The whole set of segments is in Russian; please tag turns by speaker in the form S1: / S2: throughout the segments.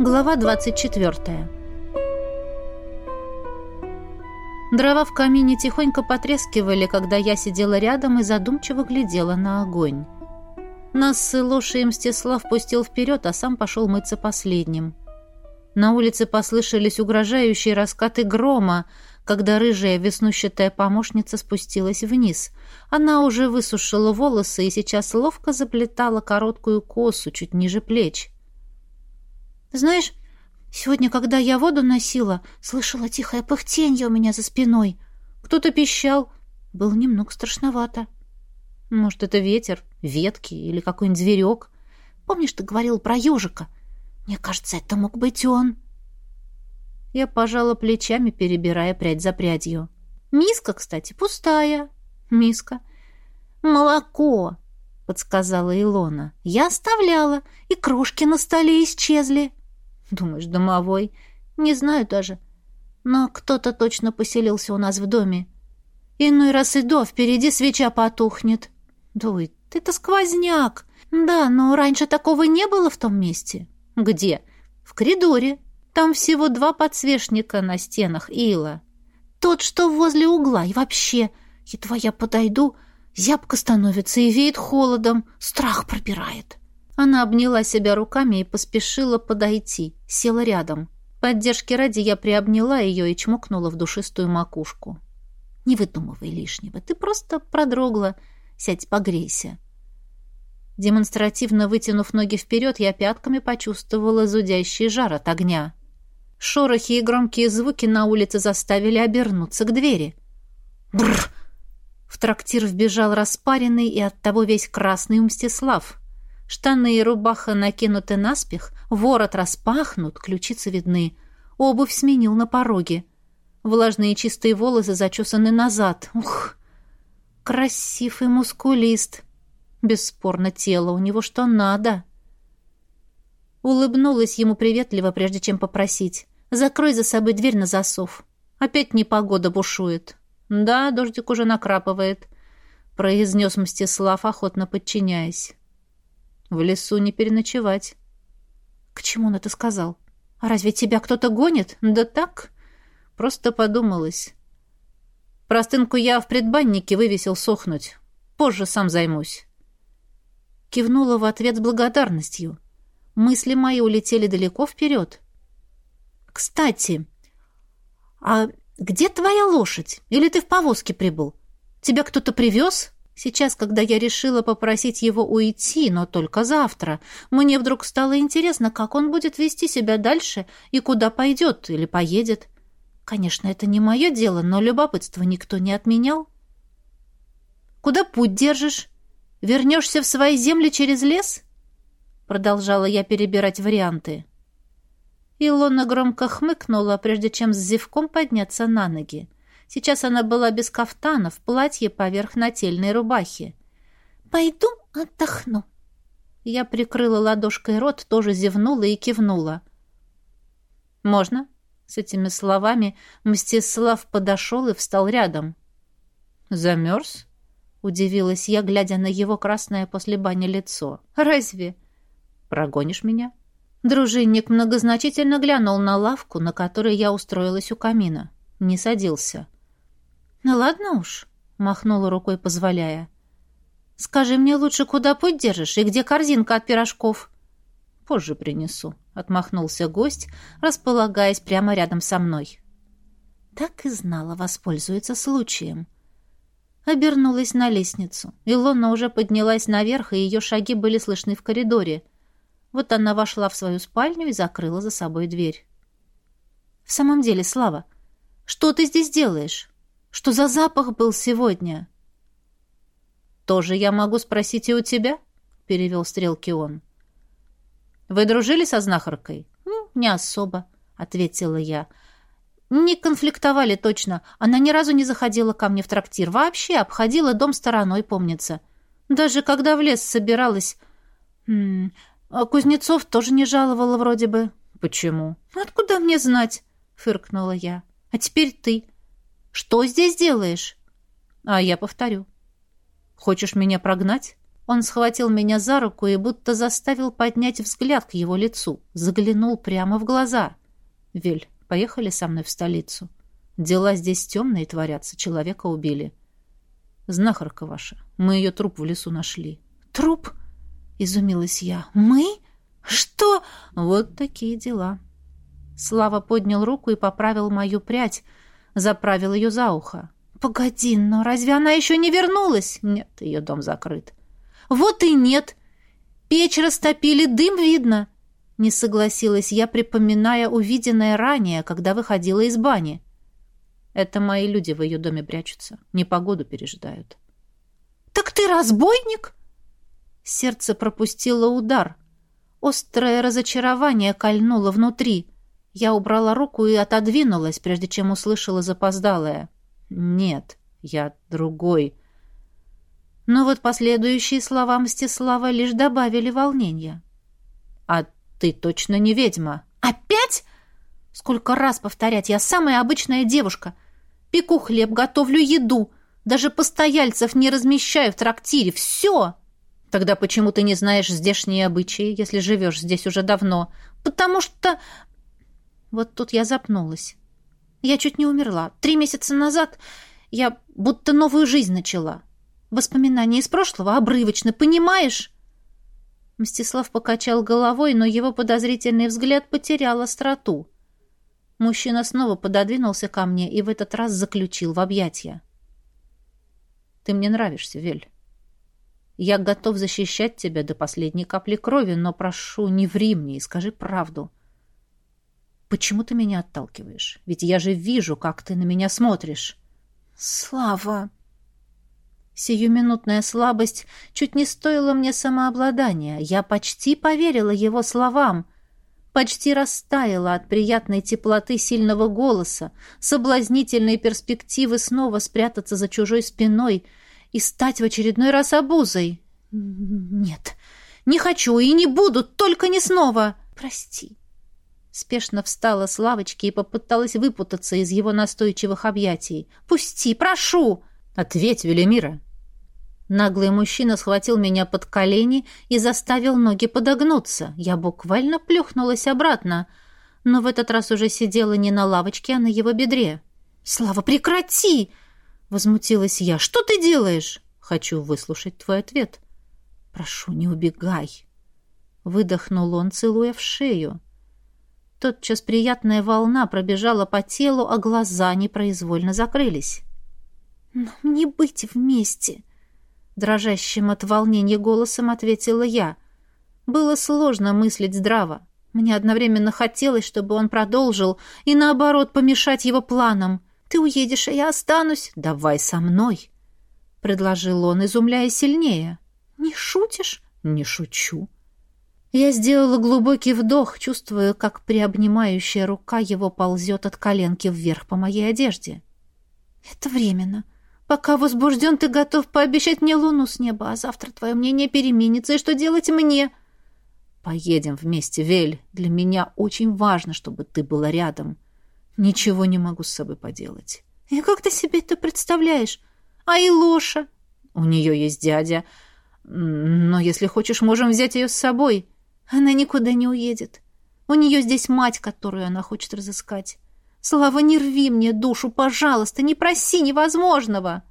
S1: Глава 24. Дрова в камине тихонько потрескивали, когда я сидела рядом и задумчиво глядела на огонь. Нас с Илошей Мстислав пустил вперед, а сам пошел мыться последним. На улице послышались угрожающие раскаты грома, когда рыжая веснущатая помощница спустилась вниз. Она уже высушила волосы и сейчас ловко заплетала короткую косу чуть ниже плеч. «Знаешь, сегодня, когда я воду носила, слышала тихое пыхтенье у меня за спиной. Кто-то пищал. Было немного страшновато. Может, это ветер, ветки или какой-нибудь зверек. Помнишь, ты говорил про ежика? Мне кажется, это мог быть он». Я пожала плечами, перебирая прядь за прядью. «Миска, кстати, пустая. Миска. Молоко!» — подсказала Илона. «Я оставляла, и крошки на столе исчезли». «Думаешь, домовой?» «Не знаю даже. Но кто-то точно поселился у нас в доме. Иной раз иду, а впереди свеча потухнет». «Дуй, ты-то сквозняк!» «Да, но раньше такого не было в том месте». «Где?» «В коридоре». Там всего два подсвечника на стенах ила. Тот, что возле угла, и вообще, едва я подойду, зябко становится и веет холодом, страх пробирает. Она обняла себя руками и поспешила подойти, села рядом. Поддержки ради я приобняла ее и чмокнула в душистую макушку. «Не выдумывай лишнего, ты просто продрогла. Сядь, погрейся». Демонстративно вытянув ноги вперед, я пятками почувствовала зудящий жар от огня. Шорохи и громкие звуки на улице заставили обернуться к двери. Бррр! В трактир вбежал распаренный и оттого весь красный Мстислав. Штаны и рубаха накинуты наспех, ворот распахнут, ключицы видны. Обувь сменил на пороге. Влажные чистые волосы зачесаны назад. Ух! Красив и мускулист. Бесспорно, тело у него что надо. Улыбнулась ему приветливо, прежде чем попросить. «Закрой за собой дверь на засов. Опять непогода бушует». «Да, дождик уже накрапывает», — произнес Мстислав, охотно подчиняясь. «В лесу не переночевать». «К чему он это сказал? А разве тебя кто-то гонит? Да так?» Просто подумалось. Простынку я в предбаннике вывесил сохнуть. Позже сам займусь. Кивнула в ответ с благодарностью. Мысли мои улетели далеко вперед. «Кстати, а где твоя лошадь? Или ты в повозке прибыл? Тебя кто-то привез?» Сейчас, когда я решила попросить его уйти, но только завтра, мне вдруг стало интересно, как он будет вести себя дальше и куда пойдет или поедет. Конечно, это не мое дело, но любопытство никто не отменял. «Куда путь держишь? Вернешься в свои земли через лес?» Продолжала я перебирать варианты. Илона громко хмыкнула, прежде чем с зевком подняться на ноги. Сейчас она была без кафтана, в платье поверх нательной рубахи. «Пойду отдохну». Я прикрыла ладошкой рот, тоже зевнула и кивнула. «Можно?» С этими словами Мстислав подошел и встал рядом. «Замерз?» — удивилась я, глядя на его красное после бани лицо. «Разве?» Прогонишь меня?» Дружинник многозначительно глянул на лавку, на которой я устроилась у камина. Не садился. «Ну ладно уж», — махнула рукой, позволяя. «Скажи мне лучше, куда путь держишь и где корзинка от пирожков?» «Позже принесу», — отмахнулся гость, располагаясь прямо рядом со мной. Так и знала, воспользуется случаем. Обернулась на лестницу. Илона уже поднялась наверх, и ее шаги были слышны в коридоре — вот она вошла в свою спальню и закрыла за собой дверь. «В самом деле, Слава, что ты здесь делаешь? Что за запах был сегодня?» «Тоже я могу спросить и у тебя?» — перевел стрелки он. «Вы дружили со знахаркой?» «Не особо», — ответила я. «Не конфликтовали точно. Она ни разу не заходила ко мне в трактир. Вообще обходила дом стороной, помнится. Даже когда в лес собиралась... А Кузнецов тоже не жаловала вроде бы. Почему? Откуда мне знать? фыркнула я. А теперь ты. Что здесь делаешь? А я повторю. Хочешь меня прогнать? Он схватил меня за руку и будто заставил поднять взгляд к его лицу, заглянул прямо в глаза. «Вель, поехали со мной в столицу. Дела здесь темные творятся, человека убили. Знахарка ваша, мы ее труп в лесу нашли».
S2: «Труп?» — изумилась я. «Мы? Что?»
S1: «Вот такие дела». Слава поднял руку и поправил мою прядь, заправил ее за ухо.
S2: «Погоди, но разве она еще не вернулась?»
S1: «Нет, ее дом закрыт».
S2: «Вот и нет. Печь растопили, дым видно».
S1: Не согласилась я, припоминая увиденное ранее, когда выходила из бани. Это мои люди в ее доме прячутся. Непогоду пережидают.
S2: «Так ты разбойник?»
S1: Сердце пропустило удар. Острое разочарование кольнуло внутри. Я убрала руку и отодвинулась, прежде чем услышала запоздалое. «Нет, я другой». Но вот последующие слова Мстислава лишь добавили волнения. «А ты точно не ведьма?»
S2: «Опять? Сколько раз повторять, я самая обычная девушка. Пеку хлеб, готовлю еду, даже постояльцев не размещаю в трактире. Все!»
S1: «Тогда почему ты не знаешь здешние обычаи, если живешь здесь уже давно?»
S2: «Потому что...» Вот тут я запнулась. Я чуть не умерла. Три месяца назад я будто новую жизнь начала. Воспоминания из прошлого обрывочно, понимаешь?»
S1: Мстислав покачал головой, но его подозрительный взгляд потерял остроту. Мужчина снова пододвинулся ко мне и в этот раз заключил в объятия. «Ты мне нравишься, Вель. Я готов защищать тебя до последней капли крови, но прошу, не ври мне и скажи правду. Почему ты меня отталкиваешь? Ведь я же вижу, как ты на меня смотришь».
S2: «Слава!»
S1: Сиюминутная слабость чуть не стоила мне самообладания. Я почти поверила его словам, почти растаяла от приятной теплоты сильного голоса, соблазнительной перспективы снова спрятаться за чужой спиной и стать в очередной раз обузой.
S2: «Нет, не хочу и не буду, только не снова! Прости!»
S1: Спешно встала с лавочки и попыталась выпутаться из его настойчивых объятий.
S2: «Пусти, прошу!»
S1: «Ответь, Велимира!» Наглый мужчина схватил меня под колени и заставил ноги подогнуться. Я буквально плюхнулась обратно, но в этот раз уже сидела не на лавочке, а на его бедре.
S2: «Слава, прекрати!» — возмутилась я. «Что ты делаешь?»
S1: «Хочу выслушать твой ответ». «Прошу, не убегай!» Выдохнул он, целуя в шею. Тотчас приятная волна пробежала по телу, а глаза непроизвольно закрылись.
S2: «Но не быть вместе!»
S1: Дрожащим от волнения голосом ответила я. Было сложно мыслить здраво. Мне одновременно хотелось, чтобы он продолжил, и наоборот помешать его планам. «Ты уедешь, а я останусь. Давай со мной!» — предложил он, изумляя сильнее.
S2: «Не шутишь?»
S1: «Не шучу». Я сделала глубокий вдох, чувствуя, как приобнимающая рука его ползет от коленки вверх по моей одежде.
S2: «Это временно. Пока возбужден, ты готов пообещать мне луну с неба, а завтра твое мнение переменится, и что делать мне?»
S1: «Поедем вместе, Вель. Для меня очень важно, чтобы ты была рядом. Ничего не могу с собой поделать».
S2: «И как ты себе это представляешь? А и Лоша?»
S1: «У нее есть дядя. Но если хочешь, можем взять ее с собой».
S2: «Она никуда не уедет. У нее здесь мать, которую она хочет разыскать. Слава, не рви мне душу, пожалуйста, не проси невозможного.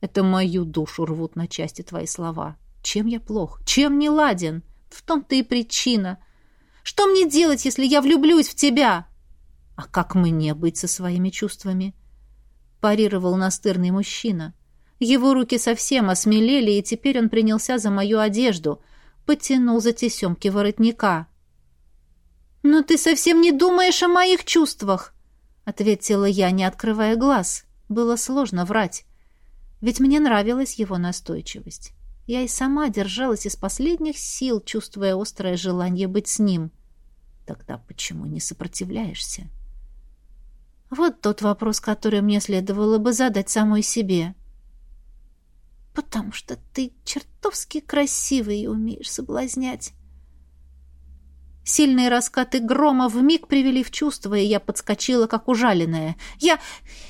S1: Это мою душу рвут на части твои слова. Чем я плох? Чем не ладен? В том-то и причина. Что мне делать, если я влюблюсь в тебя? А как мне быть со своими чувствами? Парировал настырный мужчина. Его руки совсем осмелели, и теперь он принялся за мою одежду, потянул за тесемки воротника.
S2: «Но ты совсем не думаешь о моих чувствах!» ответила я, не открывая глаз. Было сложно врать. Ведь мне нравилась его настойчивость. Я и сама держалась из последних сил, чувствуя острое желание быть с ним. Тогда почему не сопротивляешься? Вот тот вопрос, который мне следовало бы задать самой себе. Потому что ты чертовски красивый и умеешь соблазнять. Сильные раскаты грома вмиг привели в чувство, и я подскочила, как ужаленная. «Я...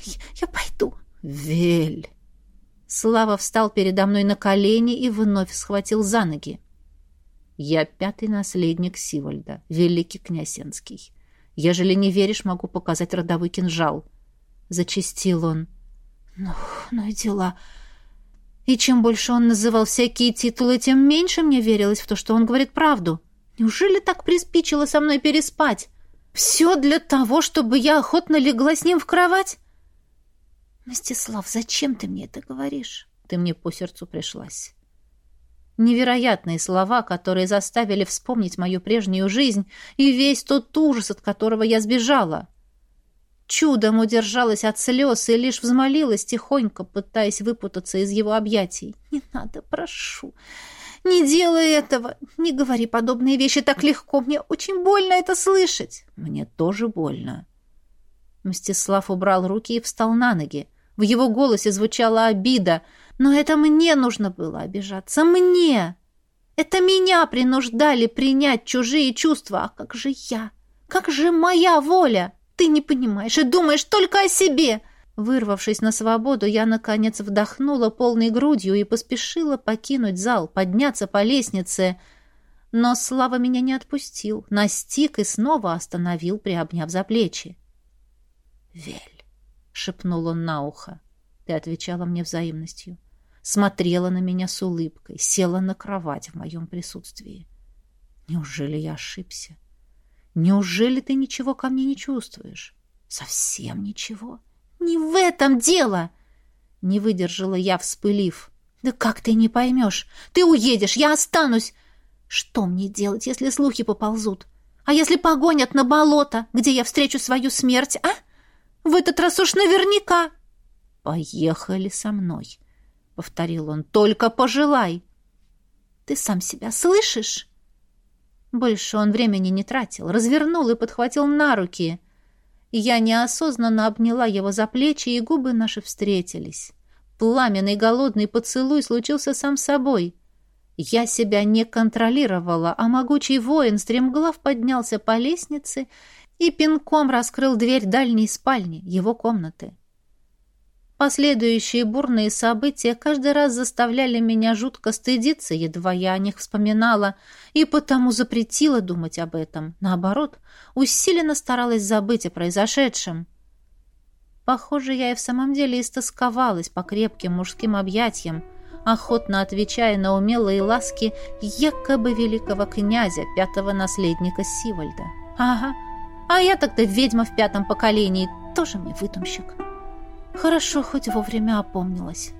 S2: я пойду».
S1: «Вель!» Слава встал передо мной на колени и вновь схватил за ноги. «Я пятый наследник Сивольда, великий князенский. Ежели не веришь, могу показать родовой кинжал». Зачистил он.
S2: «Ну, ну и дела...» И чем больше он называл всякие титулы, тем меньше мне верилось в то, что он говорит правду. Неужели так приспичило со мной переспать? Все для того, чтобы я охотно легла с ним в кровать? Мстислав, зачем ты мне это говоришь?
S1: Ты мне по сердцу пришлась. Невероятные слова, которые заставили вспомнить мою прежнюю жизнь и весь тот ужас, от которого я сбежала. Чудом удержалась от слез и лишь взмолилась тихонько, пытаясь выпутаться из его объятий.
S2: «Не надо, прошу. Не делай этого. Не говори подобные вещи так легко. Мне очень больно это слышать».
S1: «Мне тоже больно». Мстислав убрал руки и встал на ноги. В его голосе звучала обида. «Но это мне нужно было обижаться. Мне!» Это меня принуждали принять чужие чувства. А как же я? Как же моя воля?
S2: Ты не понимаешь и думаешь только о себе!»
S1: Вырвавшись на свободу, я, наконец, вдохнула полной грудью и поспешила покинуть зал, подняться по лестнице. Но Слава меня не отпустил, настиг и снова остановил, приобняв за плечи. «Вель!» — шепнул он на ухо. Ты отвечала мне взаимностью. Смотрела на меня с улыбкой, села на кровать в моем присутствии. Неужели я ошибся? Неужели ты ничего ко мне не чувствуешь? Совсем ничего.
S2: Не в этом дело!
S1: Не выдержала я, вспылив.
S2: Да как ты не поймешь? Ты уедешь, я останусь. Что мне делать, если слухи поползут? А если погонят на болото, где я встречу свою смерть, а? В этот раз уж наверняка.
S1: Поехали со мной, повторил он. Только пожелай.
S2: Ты сам себя слышишь?
S1: Больше он времени не тратил, развернул и подхватил на руки. Я неосознанно обняла его за плечи, и губы наши встретились. Пламенный голодный поцелуй случился сам собой. Я себя не контролировала, а могучий воин стремглав поднялся по лестнице и пинком раскрыл дверь дальней спальни, его комнаты. Последующие бурные события каждый раз заставляли меня жутко стыдиться, едва я о них вспоминала, и потому запретила думать об этом. Наоборот, усиленно старалась забыть о произошедшем. Похоже, я и в самом деле истосковалась по крепким мужским объятиям, охотно отвечая на умелые ласки якобы великого князя, пятого наследника Сивальда. Ага, а я тогда ведьма в пятом поколении, тоже мне выдумщик. Хорошо, хоть вовремя опомнилась.